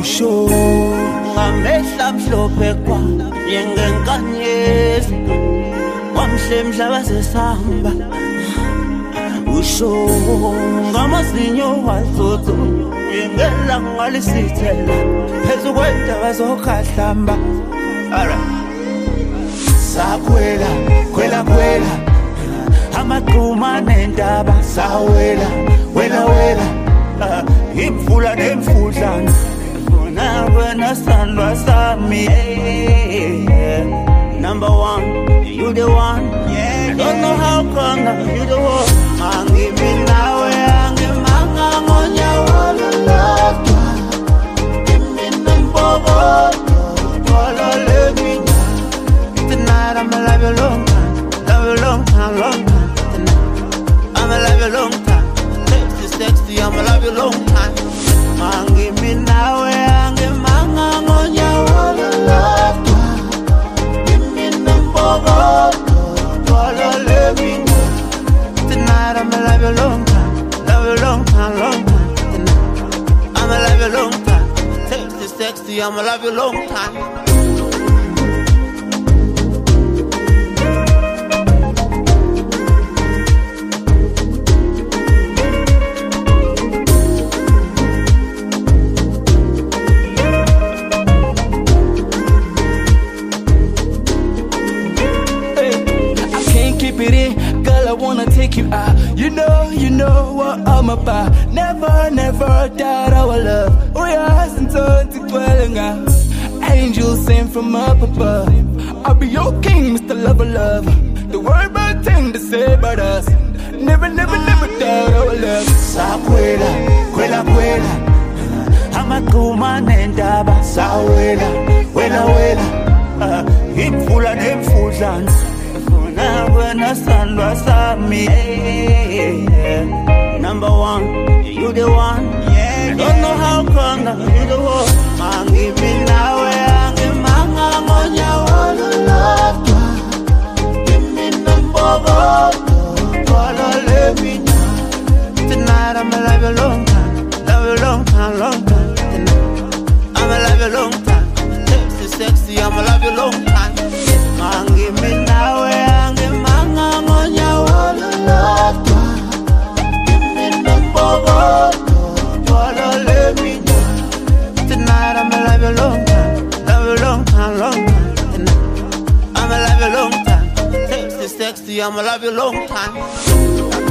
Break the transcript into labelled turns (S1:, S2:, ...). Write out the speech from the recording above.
S1: usho
S2: ngamehla mhlophe kwa yengenkanyezi wamhle mhlaba sesihamba usho ngamazinyo wazozo yengelanga lisithela phezu kwendaba zokhahlamba. Sakhwela khwela khwela. Amaqhuma nendaba sawela wela wela. Ah, imfula nemfudlana. Funa wena sandwa sami yeah. number one you the one yeah, don't know how come you the one angimi nawe sexy, sexy. I'ma love you long time.
S1: I can't keep it in, girl. I wanna take you out. You know, you know what I'm about. Never, never doubt our love. We are since to dwelling out. Angels sent from up above. I'll be your king, Mr. Lover, love. The word bad thing to say about us. Never, never, never doubt our love.
S2: sakhwela khwela khwela amaqhuma nendaba sawela wela wela ah, imfula nemfudlana funa wena sandwa sami yeah. number one you the one yeah, don't know how come now you the one angimi nawe angimanga ngonyawolo lodwa imina mbokodo twalale mina Tonight I'ma love you long time, love long time, long time. Tonight I'ma love you long time, sexy, sexy. I'ma love you long time. I'ma love you long time.